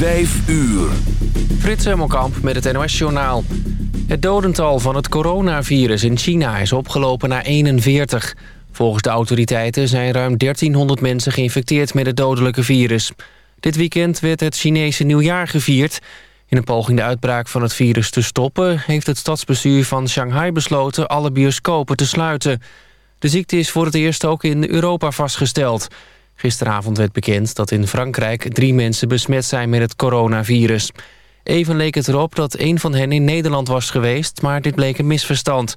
5 uur. Frits Hemmelkamp met het NOS-journaal. Het dodental van het coronavirus in China is opgelopen naar 41. Volgens de autoriteiten zijn ruim 1300 mensen geïnfecteerd met het dodelijke virus. Dit weekend werd het Chinese nieuwjaar gevierd. In een poging de uitbraak van het virus te stoppen... heeft het stadsbestuur van Shanghai besloten alle bioscopen te sluiten. De ziekte is voor het eerst ook in Europa vastgesteld... Gisteravond werd bekend dat in Frankrijk drie mensen besmet zijn met het coronavirus. Even leek het erop dat een van hen in Nederland was geweest, maar dit bleek een misverstand.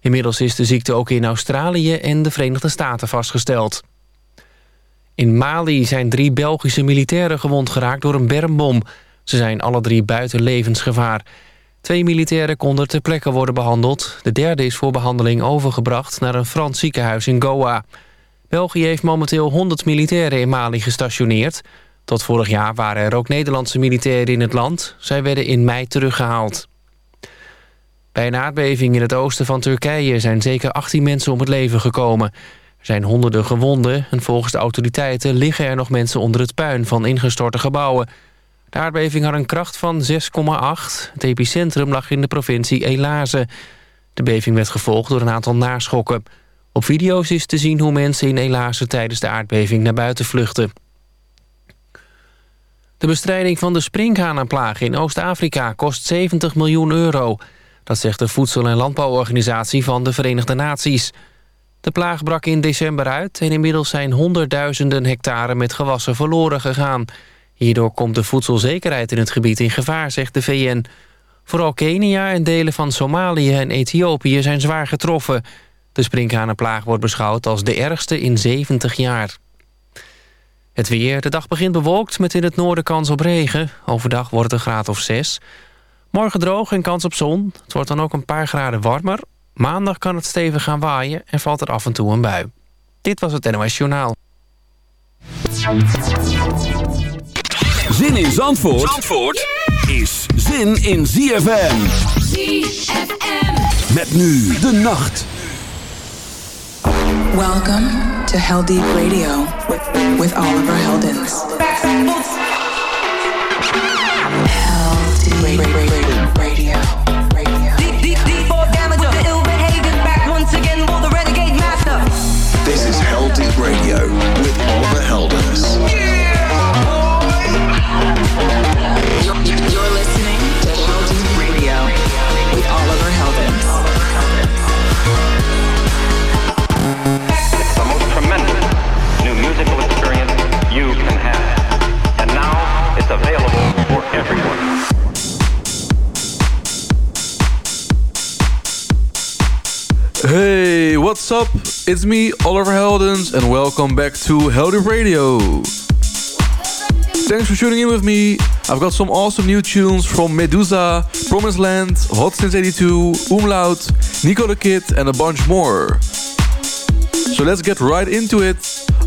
Inmiddels is de ziekte ook in Australië en de Verenigde Staten vastgesteld. In Mali zijn drie Belgische militairen gewond geraakt door een bermbom. Ze zijn alle drie buiten levensgevaar. Twee militairen konden ter plekke worden behandeld. De derde is voor behandeling overgebracht naar een Frans ziekenhuis in Goa. België heeft momenteel 100 militairen in Mali gestationeerd. Tot vorig jaar waren er ook Nederlandse militairen in het land. Zij werden in mei teruggehaald. Bij een aardbeving in het oosten van Turkije zijn zeker 18 mensen om het leven gekomen. Er zijn honderden gewonden en volgens de autoriteiten liggen er nog mensen onder het puin van ingestorte gebouwen. De aardbeving had een kracht van 6,8. Het epicentrum lag in de provincie Elaze. De beving werd gevolgd door een aantal naschokken. Op video's is te zien hoe mensen in Elaze tijdens de aardbeving naar buiten vluchten. De bestrijding van de sprinkhanenplaag in Oost-Afrika kost 70 miljoen euro. Dat zegt de Voedsel- en Landbouworganisatie van de Verenigde Naties. De plaag brak in december uit en inmiddels zijn honderdduizenden hectare met gewassen verloren gegaan. Hierdoor komt de voedselzekerheid in het gebied in gevaar, zegt de VN. Vooral Kenia en delen van Somalië en Ethiopië zijn zwaar getroffen. De sprinkhanenplaag wordt beschouwd als de ergste in 70 jaar. Het weer. De dag begint bewolkt met in het noorden kans op regen. Overdag wordt het een graad of 6. Morgen droog en kans op zon. Het wordt dan ook een paar graden warmer. Maandag kan het stevig gaan waaien en valt er af en toe een bui. Dit was het NOS Journaal. Zin in Zandvoort, Zandvoort is zin in ZFM. ZFM. Met nu de nacht. Welcome to Heldeep Radio with, Oliver Heldens. Hell Deep. Radio. Hey, what's up? It's me, Oliver Heldens, and welcome back to Heldeep Radio. Thanks for tuning in with me. I've got some awesome new tunes from Meduza, Promised Land, Hot Since 82, Umlaut, Nico the Kid, and a bunch more. So let's get right into it.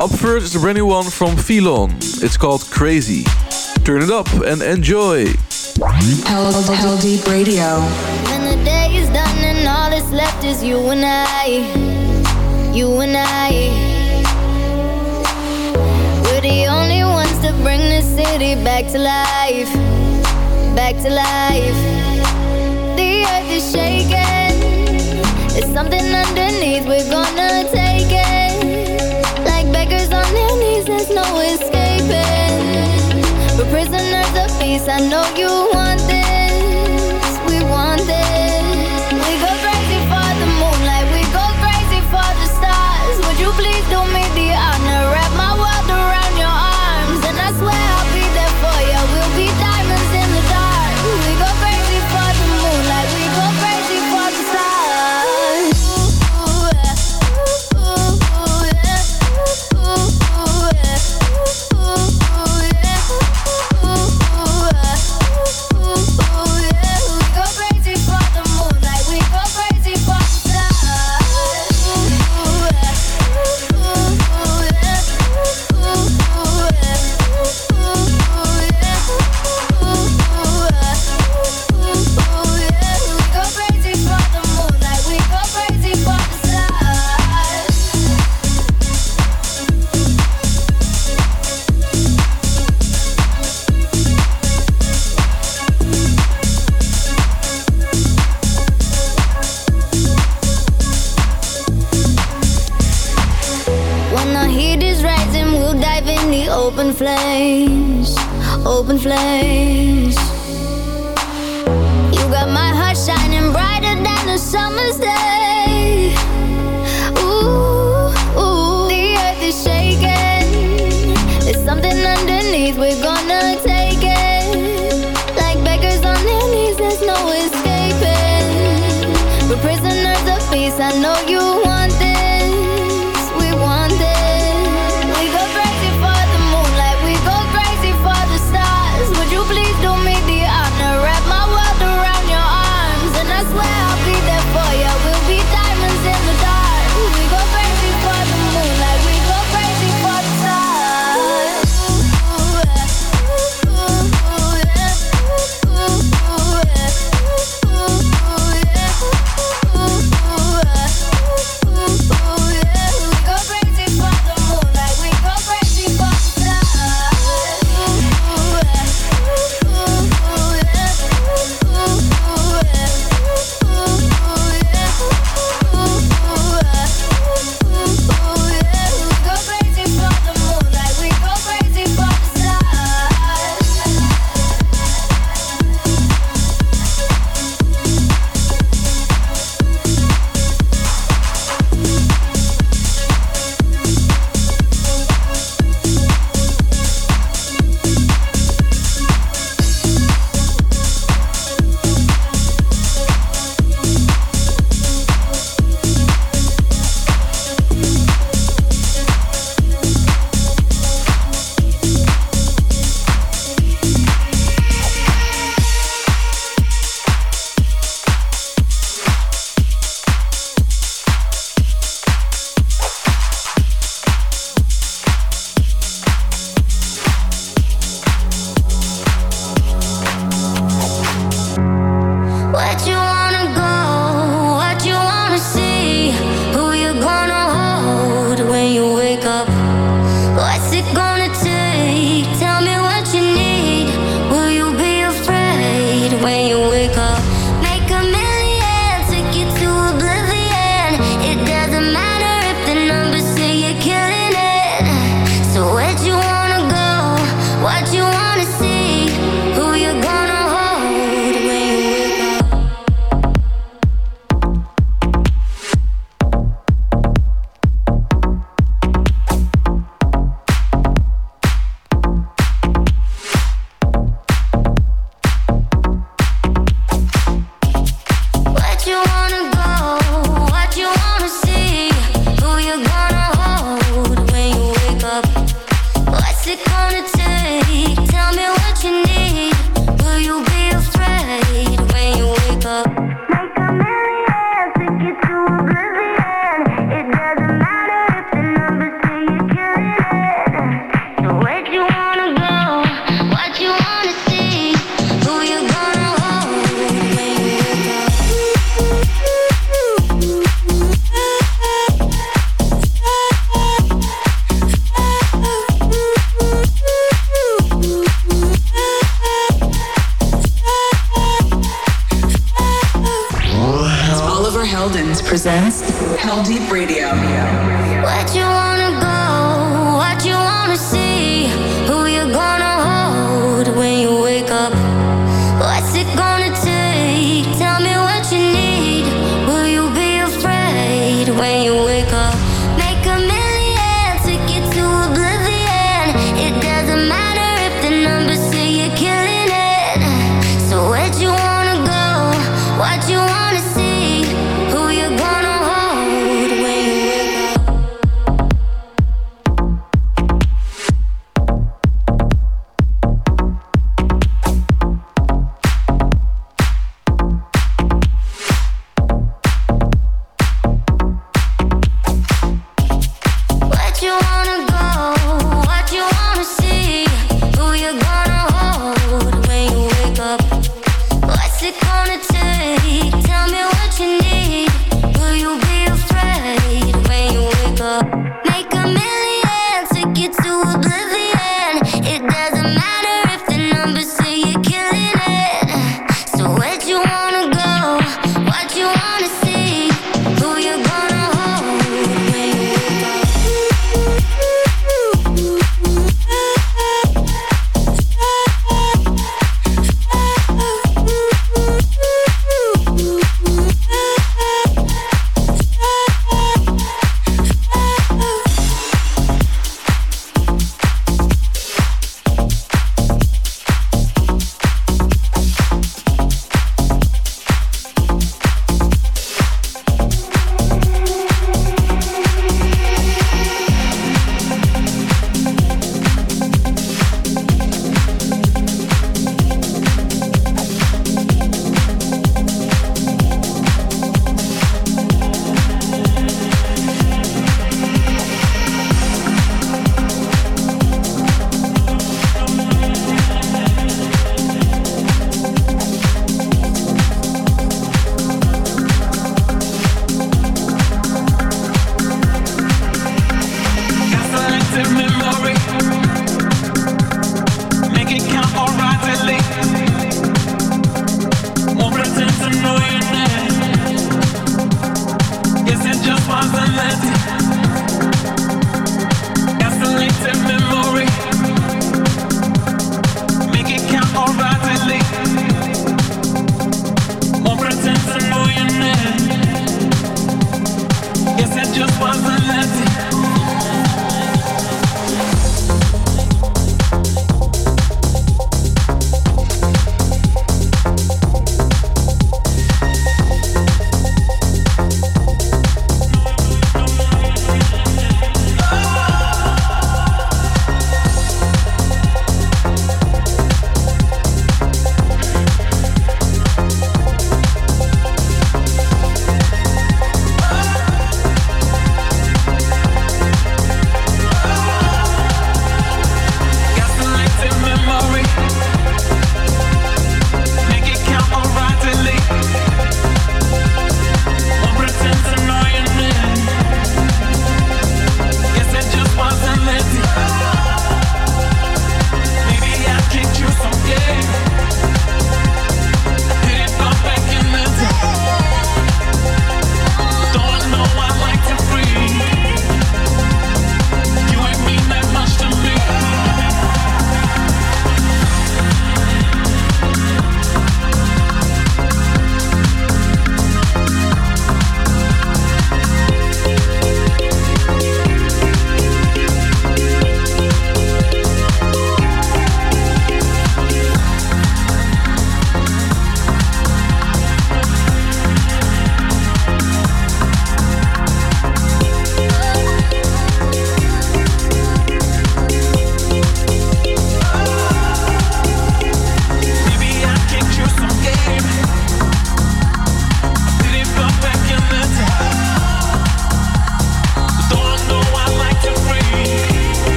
Up first is a brand new one from Phelon. It's called Crazy. Turn it up and enjoy. Hell, Heldeep Radio. That's left is you and I, you and I. We're the only ones to bring this city back to life, back to life. The earth is shaking, there's something underneath, we're gonna take it. Like beggars on their knees, there's no escaping. We're prisoners of peace, I know you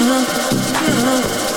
love, love.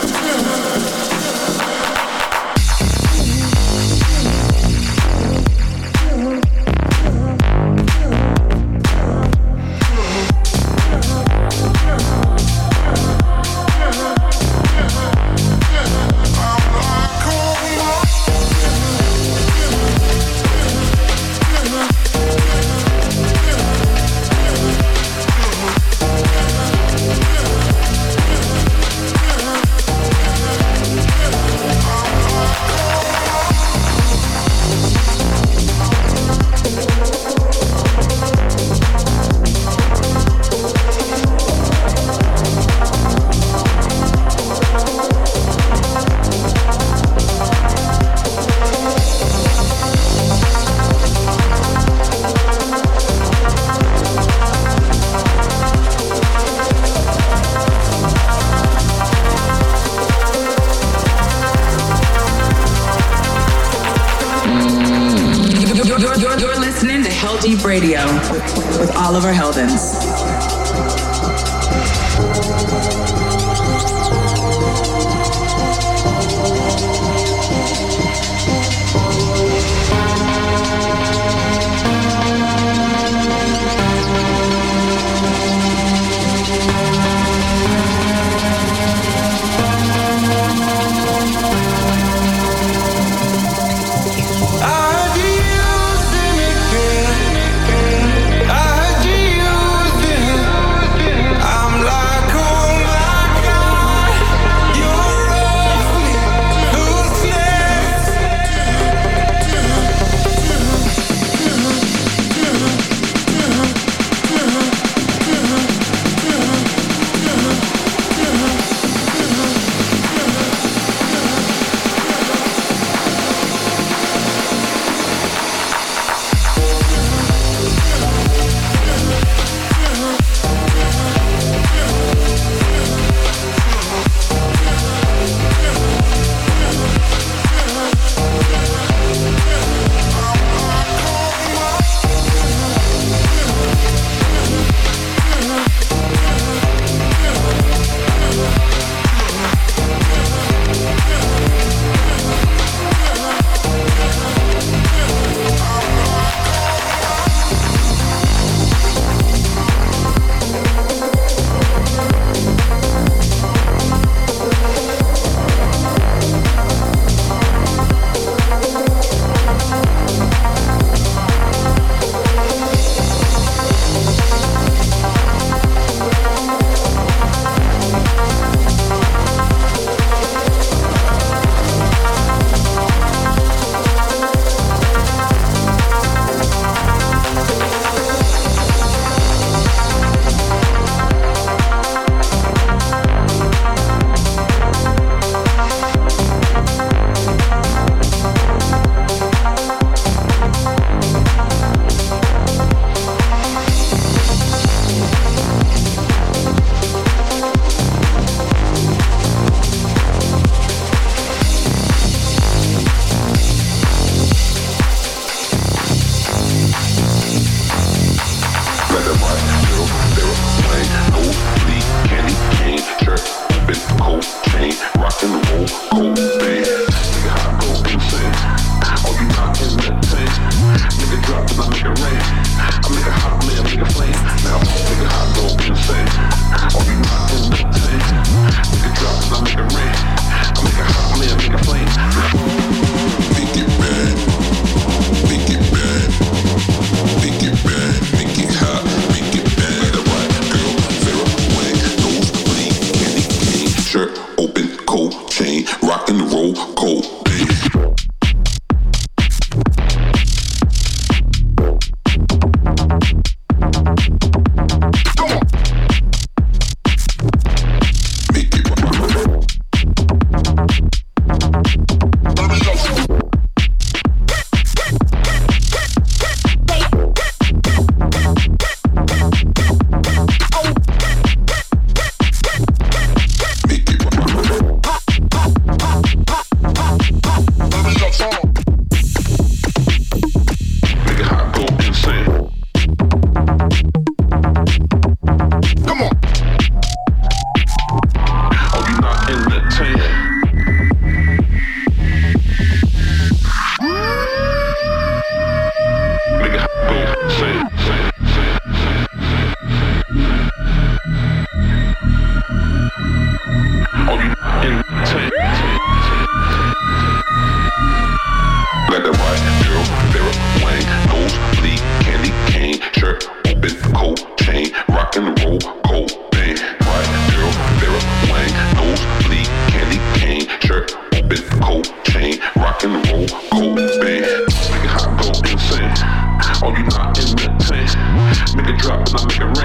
make a drop, I make a rain.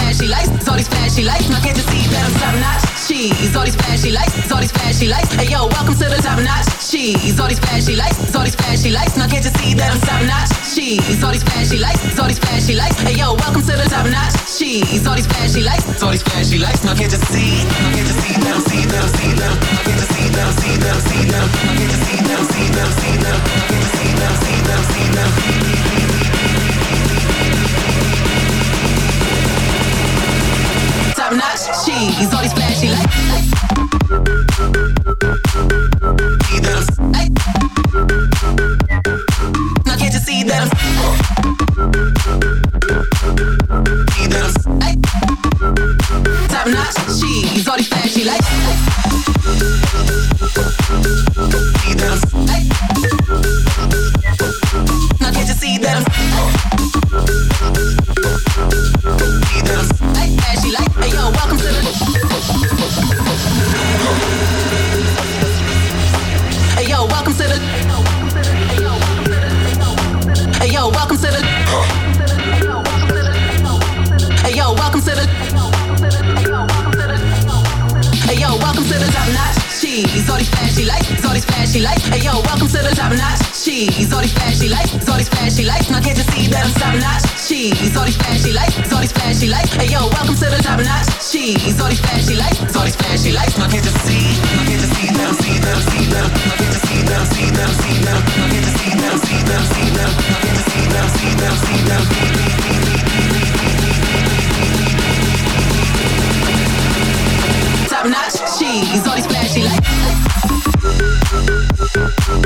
Flashy lights, all these flashy lights. Now can't you see that I'm top notch cheese? All these flashy lights, all these flashy lights. Hey yo, welcome to the top notch cheese. All these flashy lights, all these flashy lights. Now can't you see that I'm top notch cheese? All these flashy lights, all these flashy lights. Hey yo, welcome to the top notch cheese. All these flashy lights, all these flashy lights. Now can't you see? Now can't you see that I'm see that I'm see that I'm Now can't you see that I'm see that I'm see that I'm Now can't you see that I'm see that I'm see that I'm Now can't you see that I'm see that I'm see that I'm top-notch cheese. All these flashy lights. Now can't you see that I'm top-notch cheese? All these flashy lights. Lights, all these flashy lights. Hey yo, welcome to the top notch cheese. All these flashy lights, all these flashy lights. Now can't you see that I'm top notch cheese? All these flashy lights, all these flashy lights. Hey yo, welcome to the top notch cheese. All these flashy lights, all these flashy lights. Now can't you see? Now can't you see that I'm see that I'm see that I'm Now can't you see that I'm see that I'm see that I'm Now can't you see that I'm see that I'm see that I'm Now can't you see that I'm see that I'm see that I'm Top notch cheese. All these flashy lights. Thank you.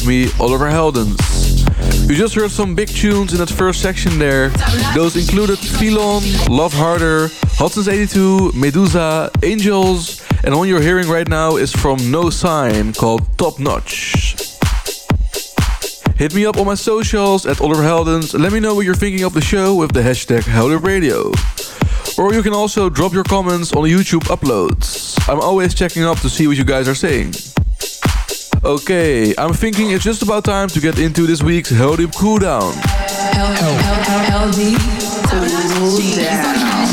With me, Oliver Heldens. You just heard some big tunes in that first section there. Those included Philon, Love Harder, Since 82, Meduza, Angels, and one you're hearing right now is from No Sign called Top Notch. Hit me up on my socials at Oliver Heldens. Let me know what you're thinking of the show with the hashtag Heldeep Radio. Or you can also drop your comments on the YouTube uploads. I'm always checking up to see what you guys are saying. Okay, I'm thinking it's just about time to get into this week's Heldeep Cooldown. LD cool down.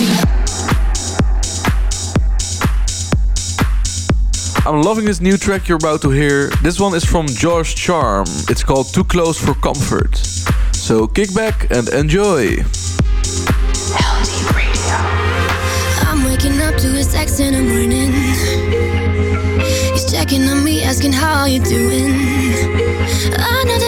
I'm loving this new track you're about to hear. This one is from Josh Charm. It's called Too Close for Comfort. So kick back and enjoy. I'm waking up to in the morning. He's checking on asking how you're doing. I know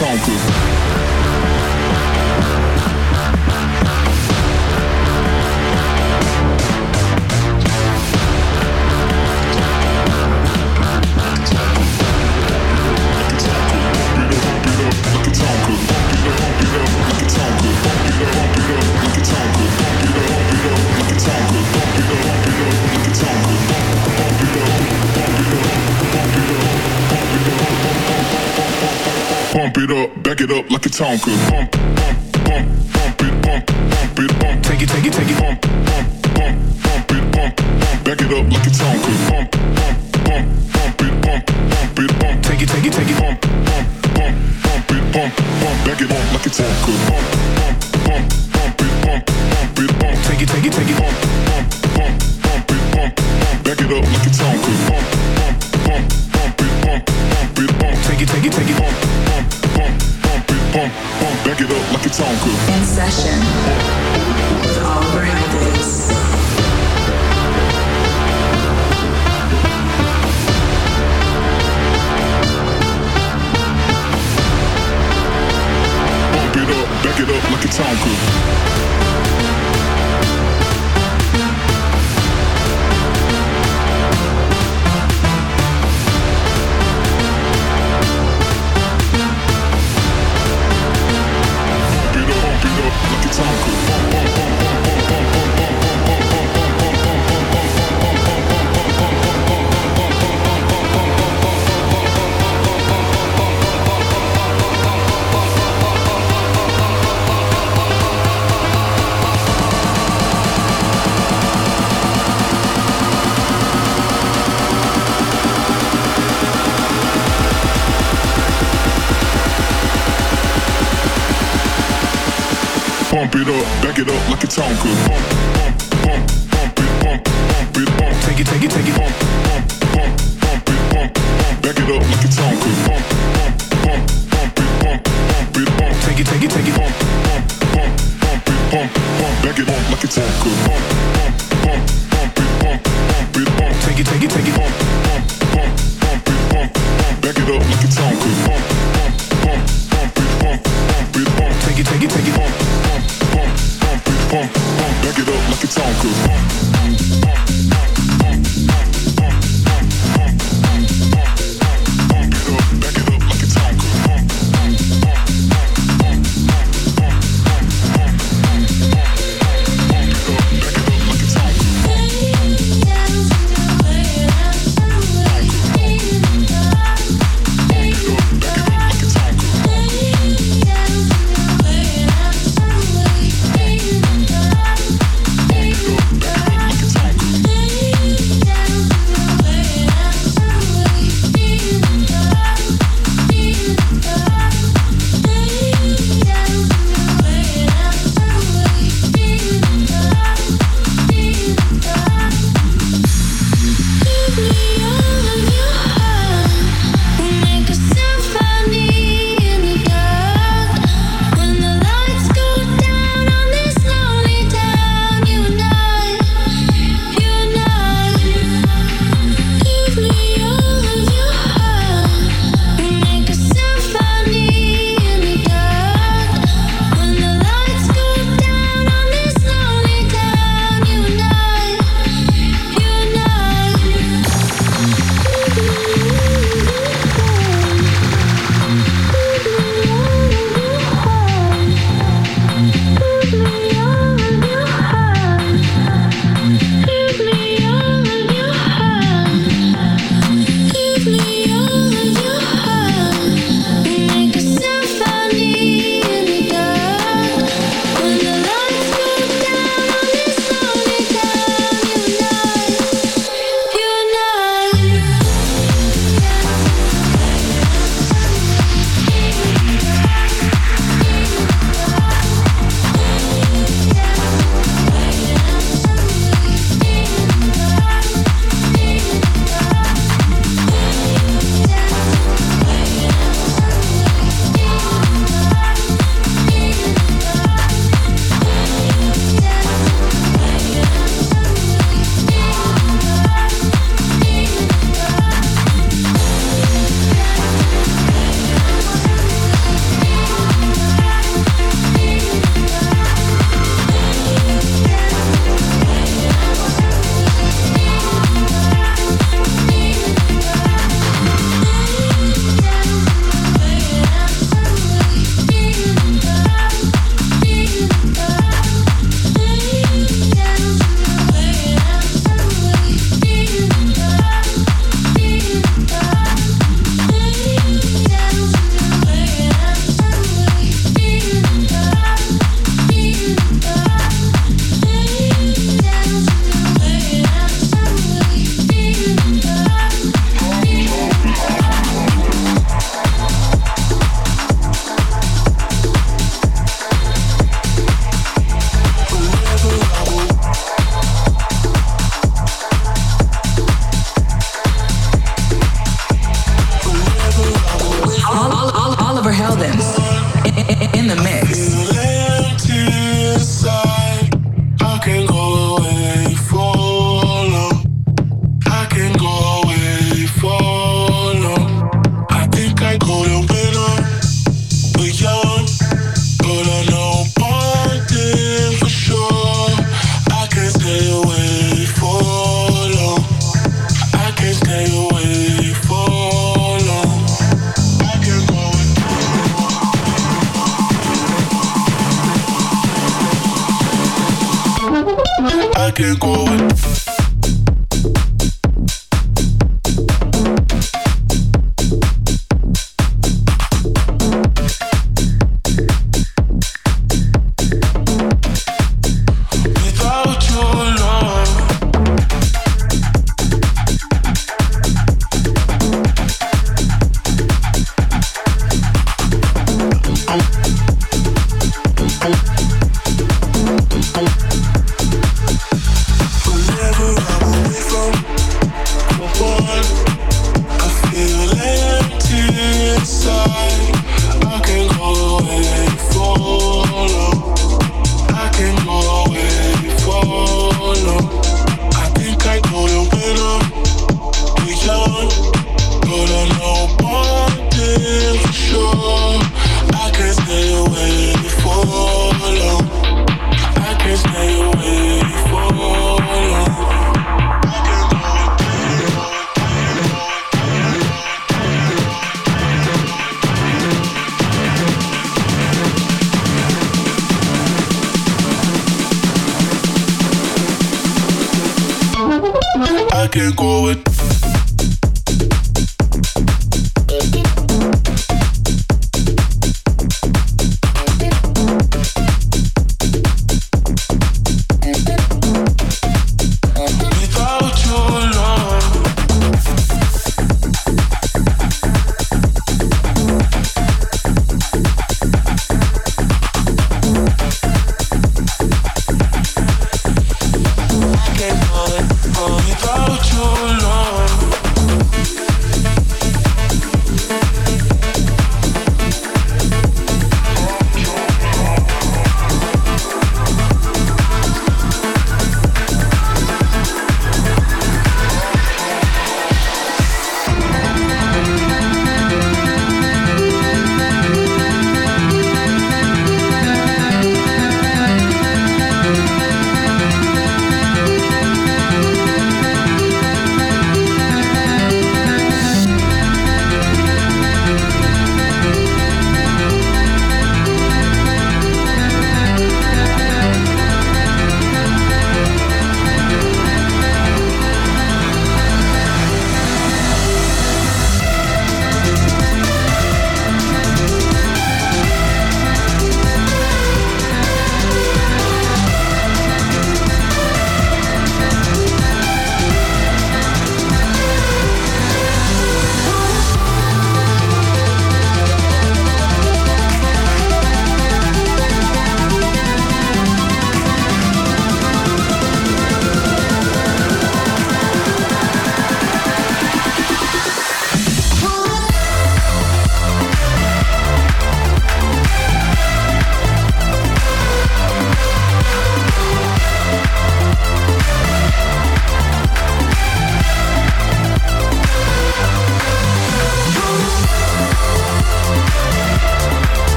santé. Back it up like a Tonka. Bump, bump, bump, bump it, bump, bump it, bump. Take it, take it, take it. Bump, bump, bump, bump it, bump, bump. Back it up like a Tonka. Bump, bump, bump, bump it, bump, bump it, bump. Take it, take it, take it. Bump, bump, bump, bump it, bump, bump. Back it up like a Tonka. Bump, bump, Pump it up, back it up like a Tonka. Bump, bump, bump, bump it, bump, bump it, bump. Take it, take it, take it. Bump, bump, bump, bump it, bump, bump. Back it up like a Tonka. Bump, bump, bump, bump it, bump, bump it, bump. Take it, take it, take it. Bump, bump, bump, bump it, bump, bump. Back it up like a Tonka. Bump, bump, bump, bump it, bump, bump it, bump. Take it, take it, take it. Bump,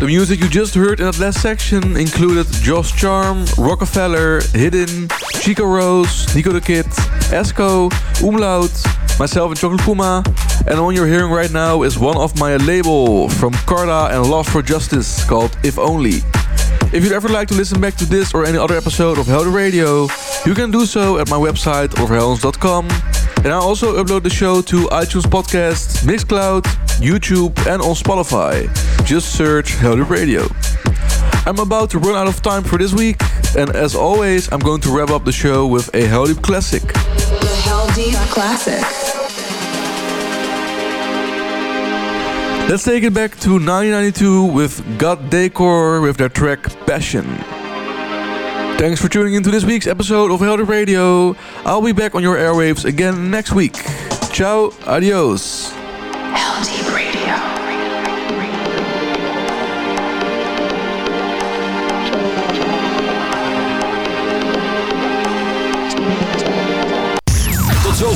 The music you just heard in that last section included Josh Charm, Rockefeller, Hidden, Chico Rose, Nico the Kid, Esco, Umlaut, myself and Chocolate Puma. And the one you're hearing right now is one of my label from Carla and Love for Justice called If Only. If you'd ever like to listen back to this or any other episode of Heldeep Radio, you can do so at my website oliverheldens.com. And I also upload the show to iTunes Podcast, Mixcloud, YouTube and on Spotify. Just search Heldeep Radio. I'm about to run out of time for this week, and as always, I'm going to wrap up the show with a Heldeep classic. The Heldeep Classic. Let's take it back to 1992 with Gat Decor with their track Passion. Thanks for tuning into this week's episode of Heldeep Radio. I'll be back on your airwaves again next week. Ciao, adios.